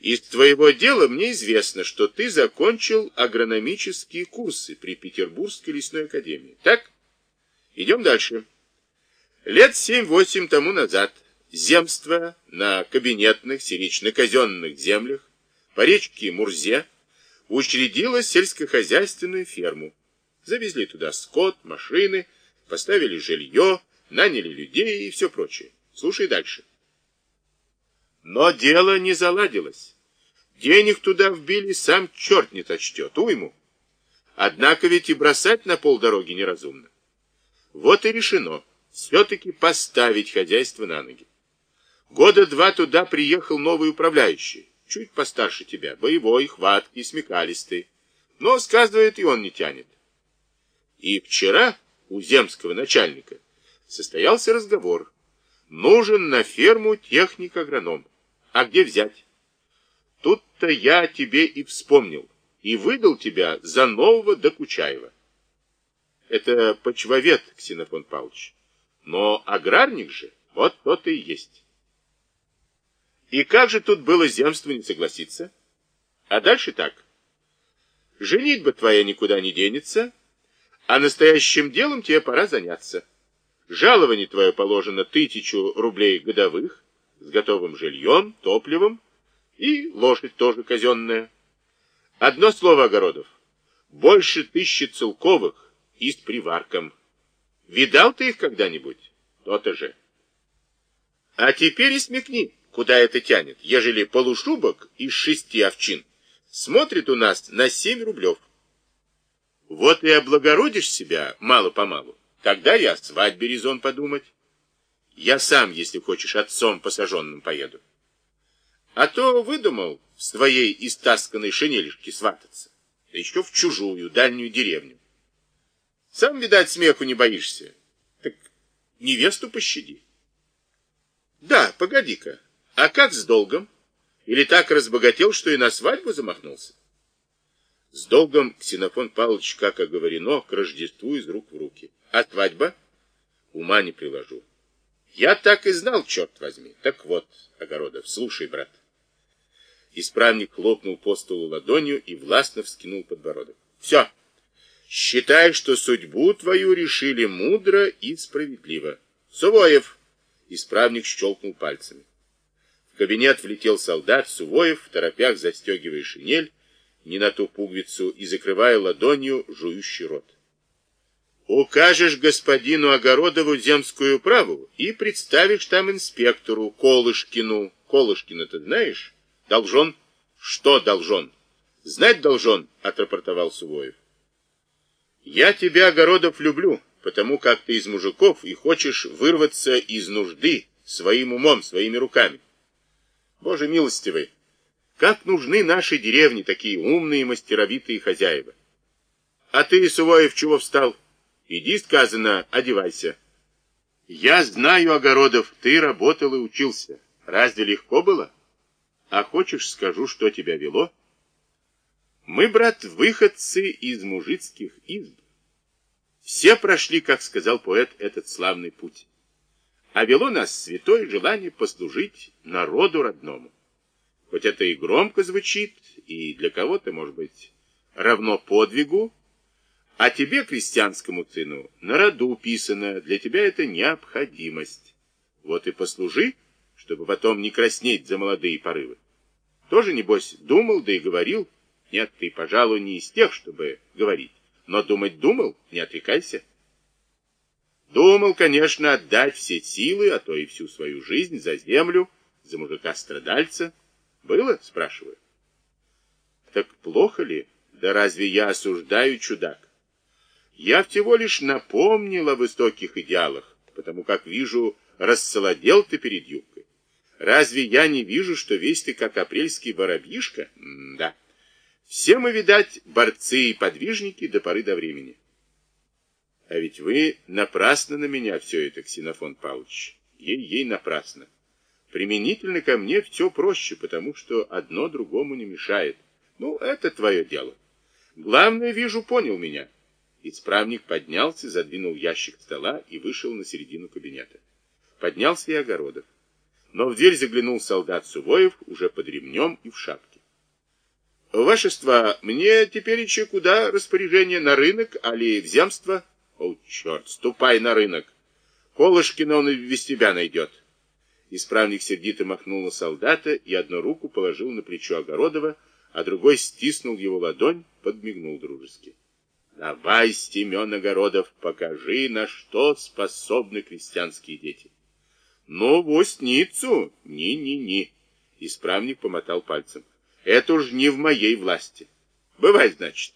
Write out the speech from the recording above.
Из твоего дела мне известно, что ты закончил агрономические курсы при Петербургской лесной академии. Так? Идем дальше. Лет семь-восемь тому назад земство на кабинетных, сирично-казенных землях по речке Мурзе учредило сельскохозяйственную ферму. Завезли туда скот, машины, поставили жилье, наняли людей и все прочее. Слушай дальше. Но дело не заладилось. Денег туда вбили, сам черт не точтет, уйму. Однако ведь и бросать на полдороги неразумно. Вот и решено все-таки поставить хозяйство на ноги. Года два туда приехал новый управляющий, чуть постарше тебя, боевой, хваткий, смекалистый. Но, сказывает, и он не тянет. И вчера у земского начальника состоялся разговор. Нужен на ферму техник-агроном. А где взять? Тут-то я тебе и вспомнил, и выдал тебя за нового Докучаева. Это почвовед, Ксенофон Павлович. Но аграрник же, вот тот и есть. И как же тут было земство не согласиться? А дальше так. Женитьба твоя никуда не денется, а настоящим делом тебе пора заняться. Жалование твое положено тысячу рублей годовых, с готовым жильем, топливом и лошадь тоже казенная. Одно слово, Огородов. Больше тысячи целковых и с приварком. Видал ты их когда-нибудь? То-то же. А теперь и смекни, куда это тянет, ежели полушубок из шести овчин смотрит у нас на семь рублев. Вот и облагородишь себя мало-помалу. Тогда я о свадьбе резон подумать. Я сам, если хочешь, отцом посаженным поеду. А то выдумал в своей истасканной шинелишке свататься. Да еще в чужую, дальнюю деревню. Сам, видать, смеху не боишься. Так невесту пощади. Да, погоди-ка. А как с долгом? Или так разбогател, что и на свадьбу замахнулся? С долгом Ксенофон Павлович, как оговорено, к Рождеству из рук в руки. А свадьба? Ума не приложу. Я так и знал, черт возьми. Так вот, Огородов, слушай, брат. Исправник хлопнул по столу ладонью и властно вскинул подбородок. Все. Считай, что судьбу твою решили мудро и справедливо. Сувоев. Исправник щелкнул пальцами. В кабинет влетел солдат, Сувоев, в торопях застегивая шинель, не на ту пуговицу и закрывая ладонью жующий рот. Укажешь господину Огородову земскую праву и представишь там инспектору Колышкину. Колышкина ты знаешь? Должен? Что должен? Знать должен, отрапортовал Сувоев. Я тебя, Огородов, люблю, потому как ты из мужиков и хочешь вырваться из нужды своим умом, своими руками. Боже милостивый, как нужны наши деревни, такие умные, мастеровитые хозяева. А ты, Сувоев, чего встал? Иди, сказано, одевайся. Я знаю, Огородов, ты работал и учился. Разве легко было? А хочешь, скажу, что тебя вело? Мы, брат, выходцы из мужицких изб. Все прошли, как сказал поэт, этот славный путь. А вело нас святое желание послужить народу родному. Хоть это и громко звучит, и для кого-то, может быть, равно подвигу, а тебе, крестьянскому сыну, на роду писано, для тебя это необходимость. Вот и послужи, чтобы потом не краснеть за молодые порывы. Тоже, небось, думал, да и говорил. Нет, ты, пожалуй, не из тех, чтобы говорить. Но думать думал, не отрекайся. Думал, конечно, отдать все силы, а то и всю свою жизнь за землю, за мужика-страдальца. Было, спрашиваю? Так плохо ли? Да разве я осуждаю чудак? Я всего лишь напомнил о высоких идеалах, потому как вижу, рассолодел ты перед юбкой. Разве я не вижу, что весь ты как апрельский воробьишка? Да. Все мы, видать, борцы и подвижники до поры до времени. А ведь вы напрасно на меня все это, Ксенофон Павлович. Ей-ей напрасно. Применительно ко мне все проще, потому что одно другому не мешает. Ну, это твое дело. Главное, вижу, понял меня. Исправник поднялся, задвинул ящик стола и вышел на середину кабинета. Поднялся и Огородов. но в дверь заглянул солдат Сувоев уже под ремнем и в шапке. Вашество, мне теперь еще куда распоряжение на рынок, али в земство? О, черт, ступай на рынок. Колышкина он и без тебя найдет. Исправник сердито махнул на солдата и одну руку положил на плечо Огородова, а другой стиснул его ладонь, подмигнул дружески. Давай, Стемен Огородов, покажи, на что способны крестьянские дети. Ну, востницу, ни-ни-ни. Исправник помотал пальцем. Это уж не в моей власти. Бывай, значит.